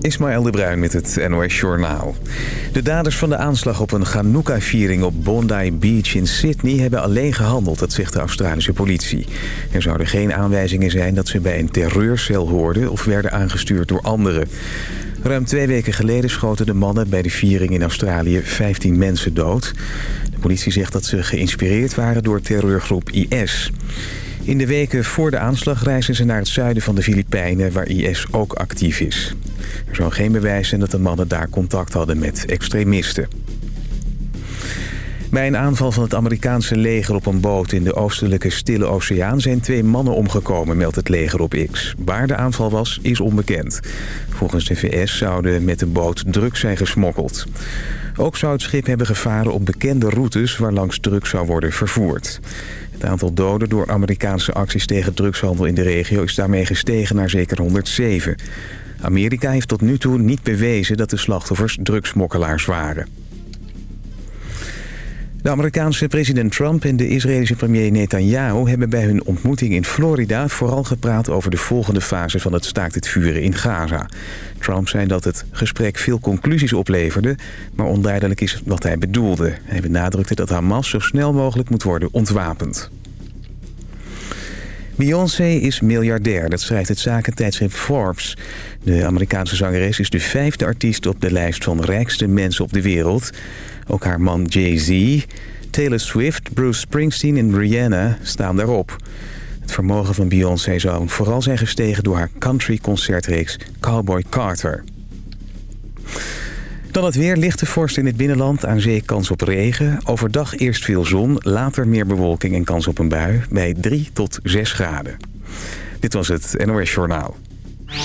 Ismaël de Bruin met het NOS Journaal. De daders van de aanslag op een Hanukkah-viering op Bondi Beach in Sydney... hebben alleen gehandeld, dat zegt de Australische politie. Er zouden geen aanwijzingen zijn dat ze bij een terreurcel hoorden... of werden aangestuurd door anderen. Ruim twee weken geleden schoten de mannen bij de viering in Australië 15 mensen dood. De politie zegt dat ze geïnspireerd waren door terreurgroep IS... In de weken voor de aanslag reizen ze naar het zuiden van de Filipijnen... waar IS ook actief is. Er zou geen bewijs zijn dat de mannen daar contact hadden met extremisten. Bij een aanval van het Amerikaanse leger op een boot in de oostelijke Stille Oceaan zijn twee mannen omgekomen, meldt het leger op X. Waar de aanval was, is onbekend. Volgens de VS zouden met de boot drugs zijn gesmokkeld. Ook zou het schip hebben gevaren op bekende routes waar langs drugs zou worden vervoerd. Het aantal doden door Amerikaanse acties tegen drugshandel in de regio is daarmee gestegen naar zeker 107. Amerika heeft tot nu toe niet bewezen dat de slachtoffers drugsmokkelaars waren. De Amerikaanse president Trump en de Israëlische premier Netanyahu hebben bij hun ontmoeting in Florida vooral gepraat over de volgende fase van het staakt het vuren in Gaza. Trump zei dat het gesprek veel conclusies opleverde, maar onduidelijk is wat hij bedoelde. Hij benadrukte dat Hamas zo snel mogelijk moet worden ontwapend. Beyoncé is miljardair, dat schrijft het zakentijdschrift Forbes. De Amerikaanse zangeres is de vijfde artiest op de lijst van rijkste mensen op de wereld. Ook haar man Jay-Z, Taylor Swift, Bruce Springsteen en Rihanna staan daarop. Het vermogen van Beyoncé zou vooral zijn gestegen door haar country-concertreeks Cowboy Carter. Dan het weer, lichte vorst in het binnenland, aan zee kans op regen. Overdag eerst veel zon, later meer bewolking en kans op een bui bij 3 tot 6 graden. Dit was het NOS Journaal.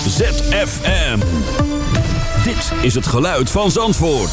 ZFM. Dit is het geluid van Zandvoort.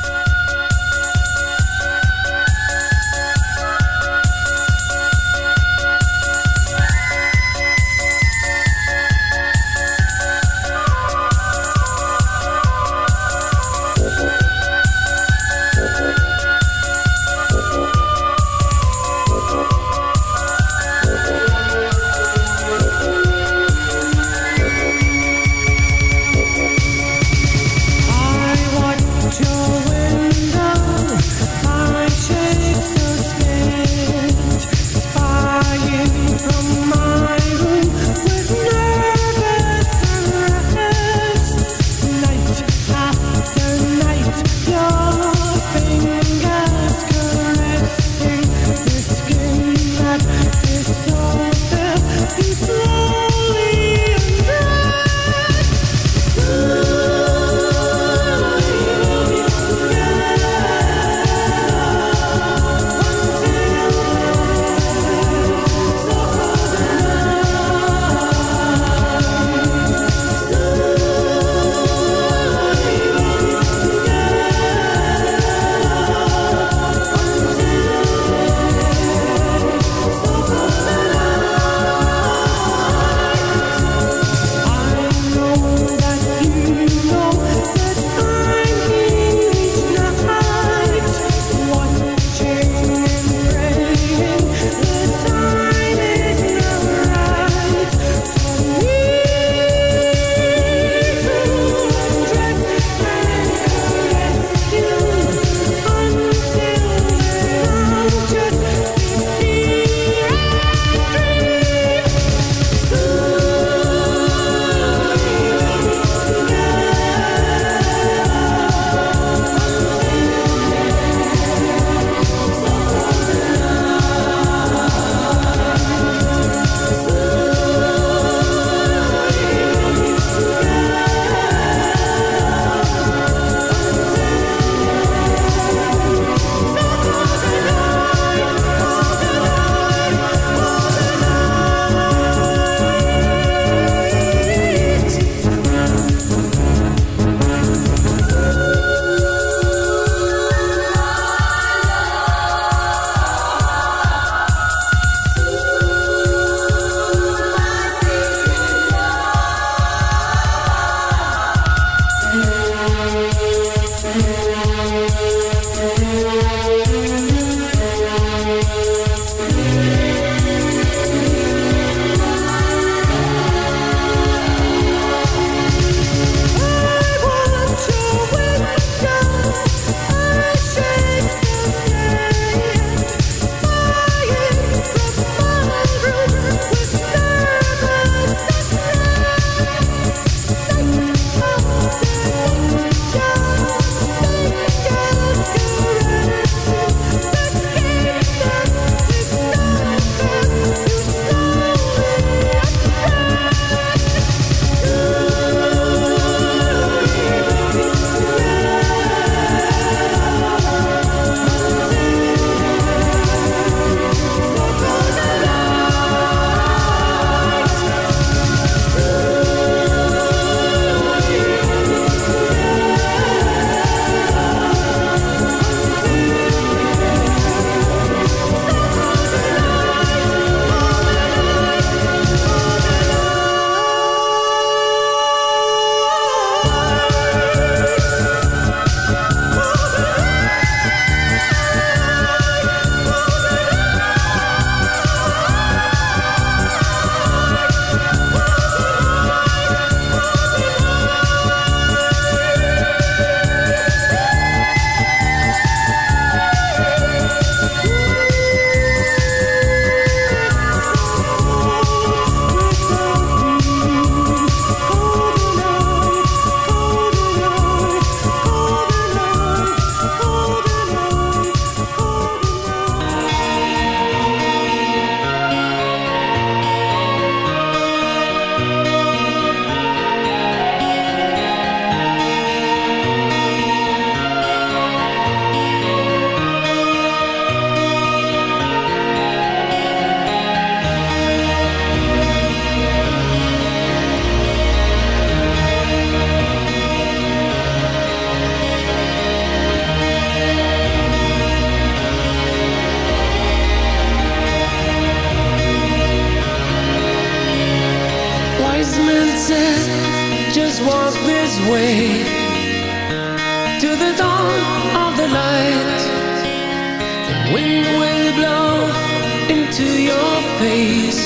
to your face.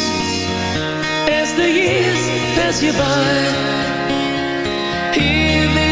As the years pass you by Here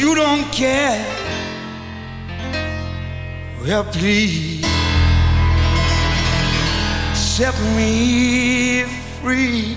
you don't care, well, please set me free.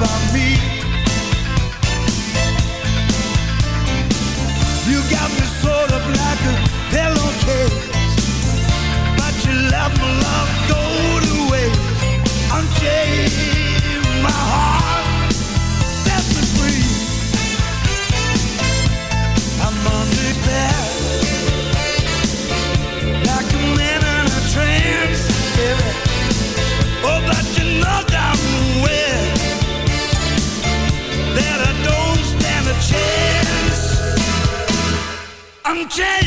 about. You got me like a pillowcase, but you let my love go to waste. I'm changed. Come check.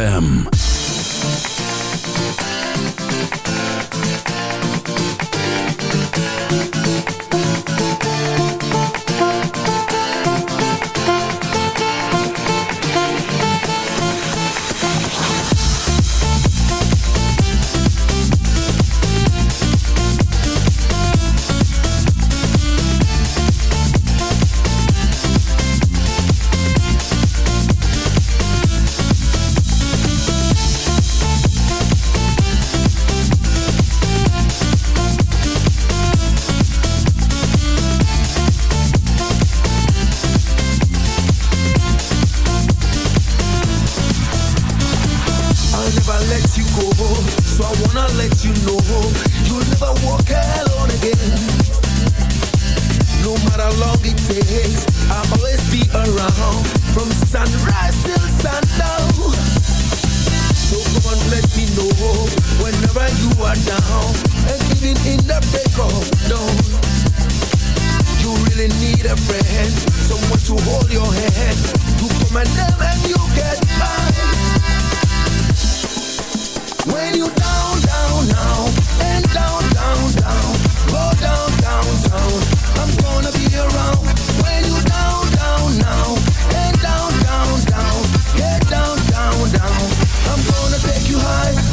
ZFM. hand, someone to hold your hand. You put my name and you get mine. When you down, down, down, and down, down, down, go down, down, down. I'm gonna be around. When you down, down, now, and down, down, down, get down, down, down. I'm gonna take you high.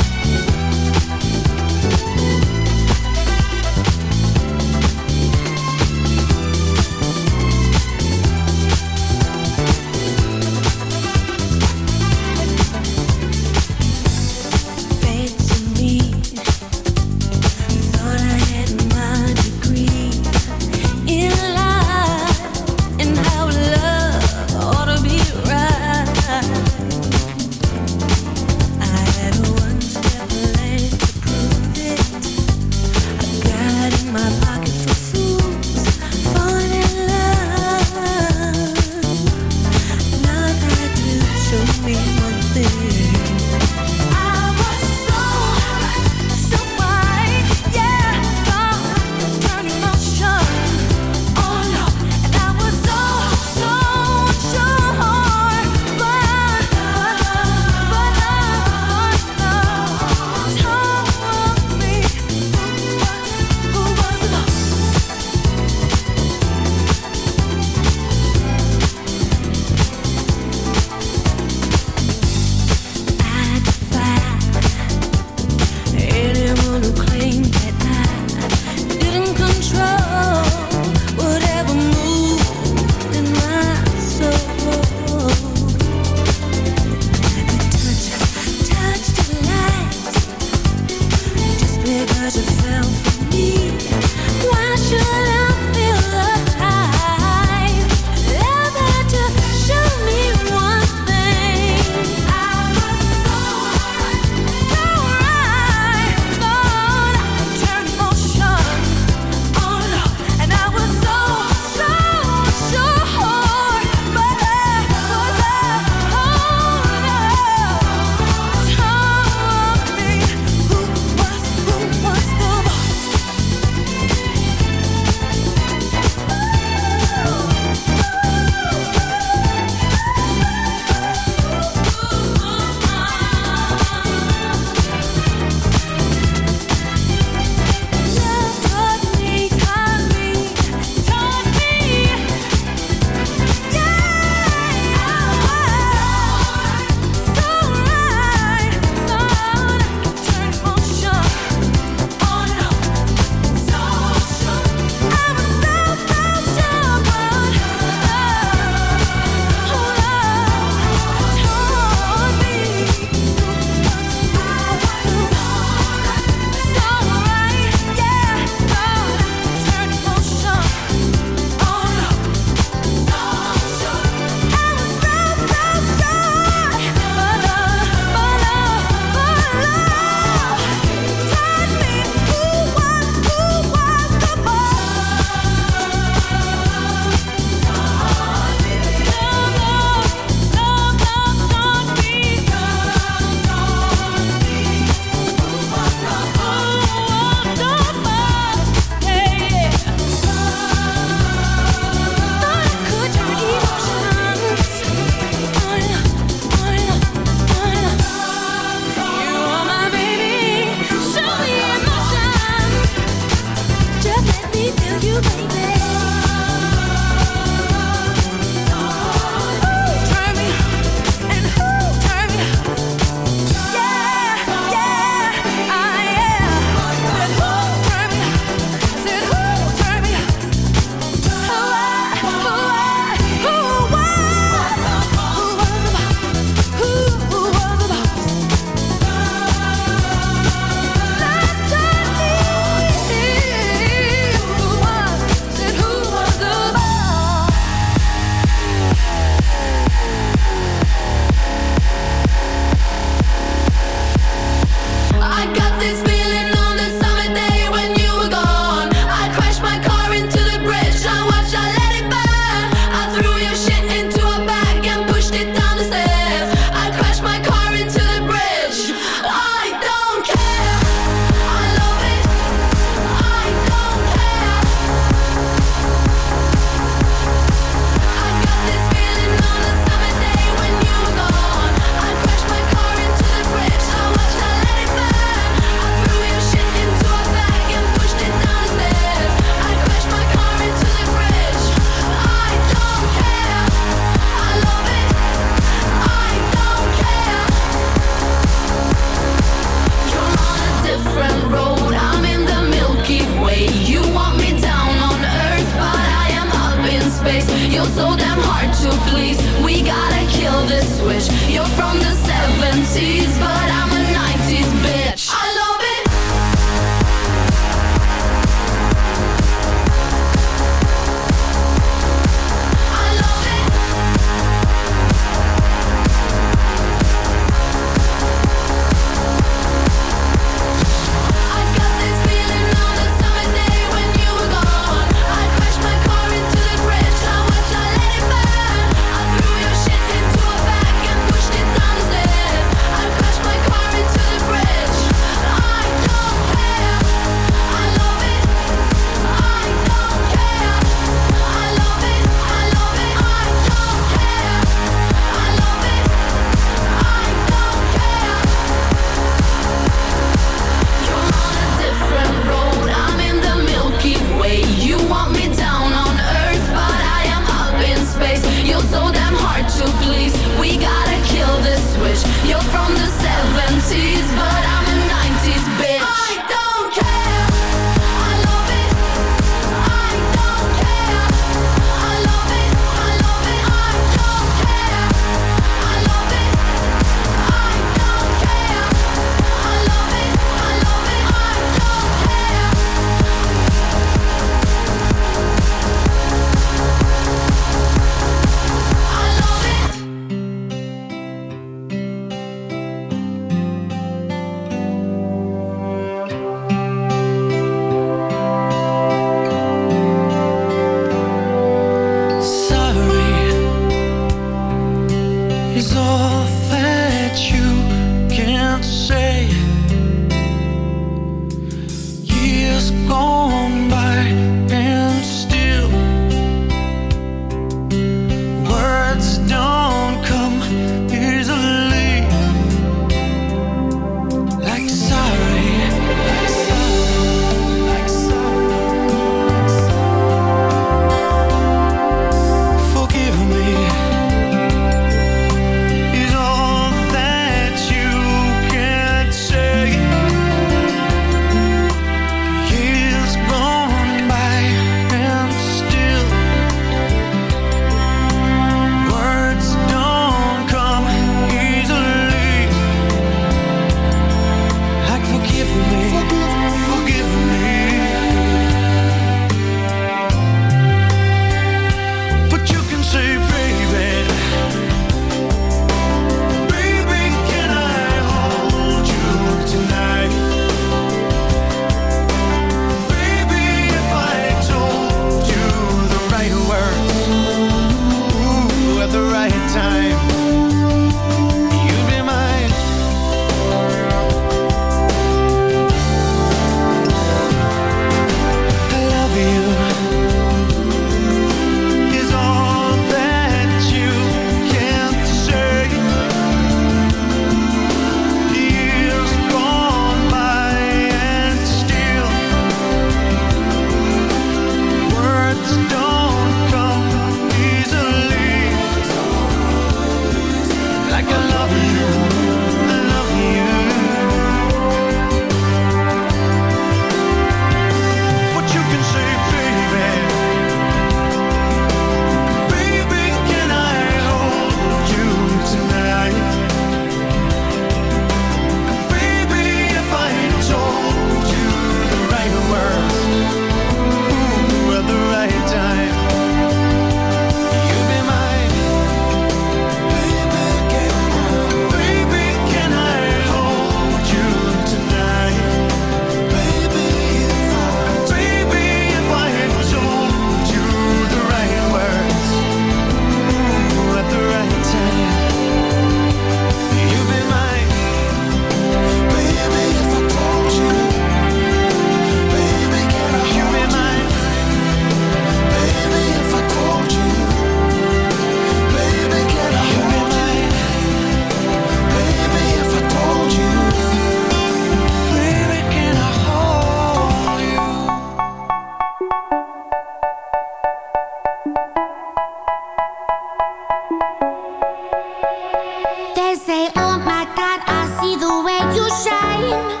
lying.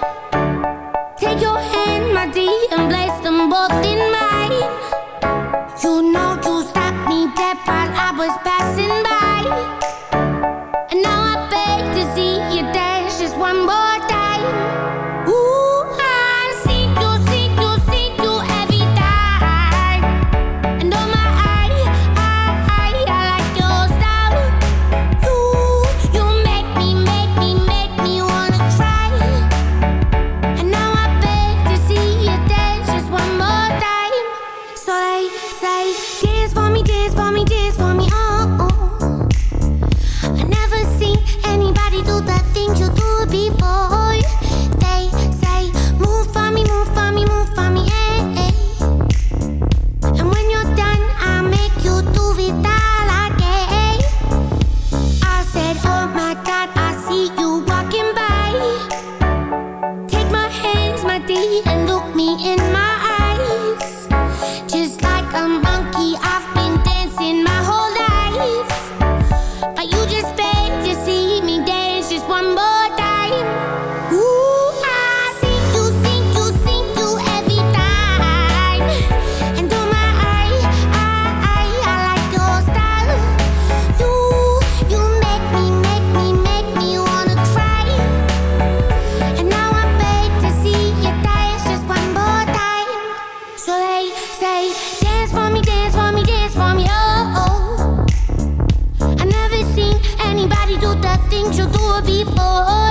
before.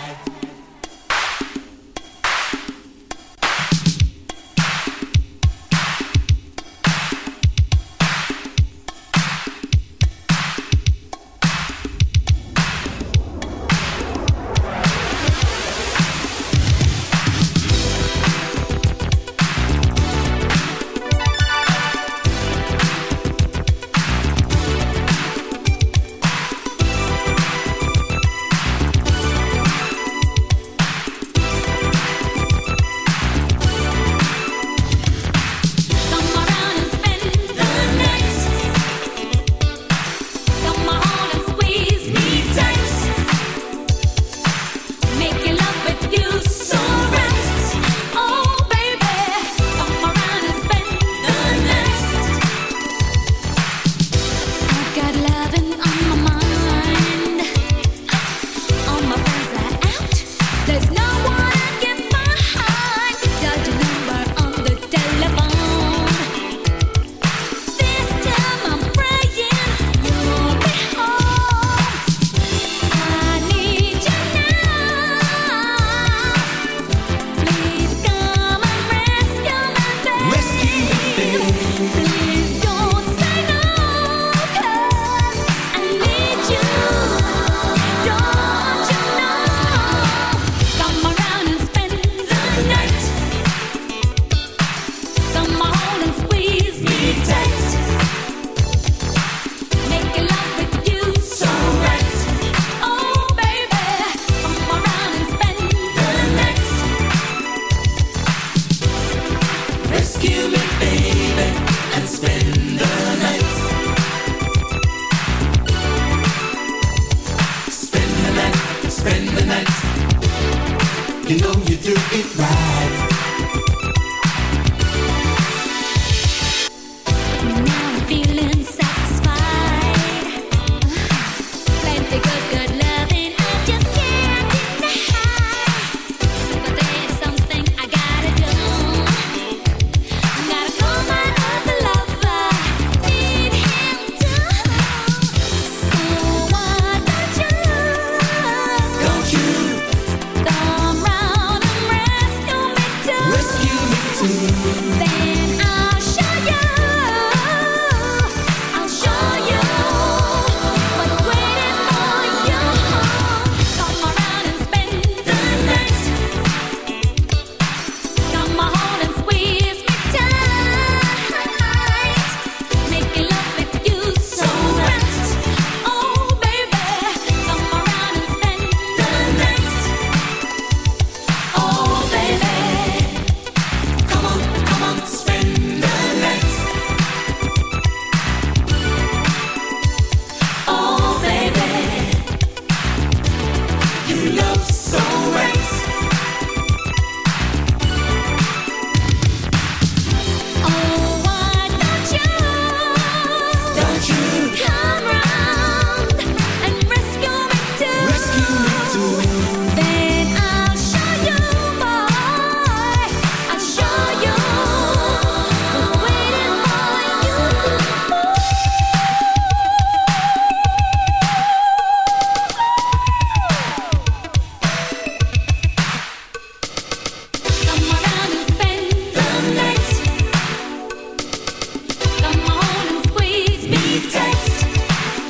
it right.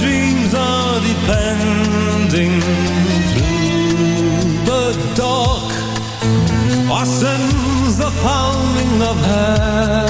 dreams are depending through the dark. Or the pounding of hair.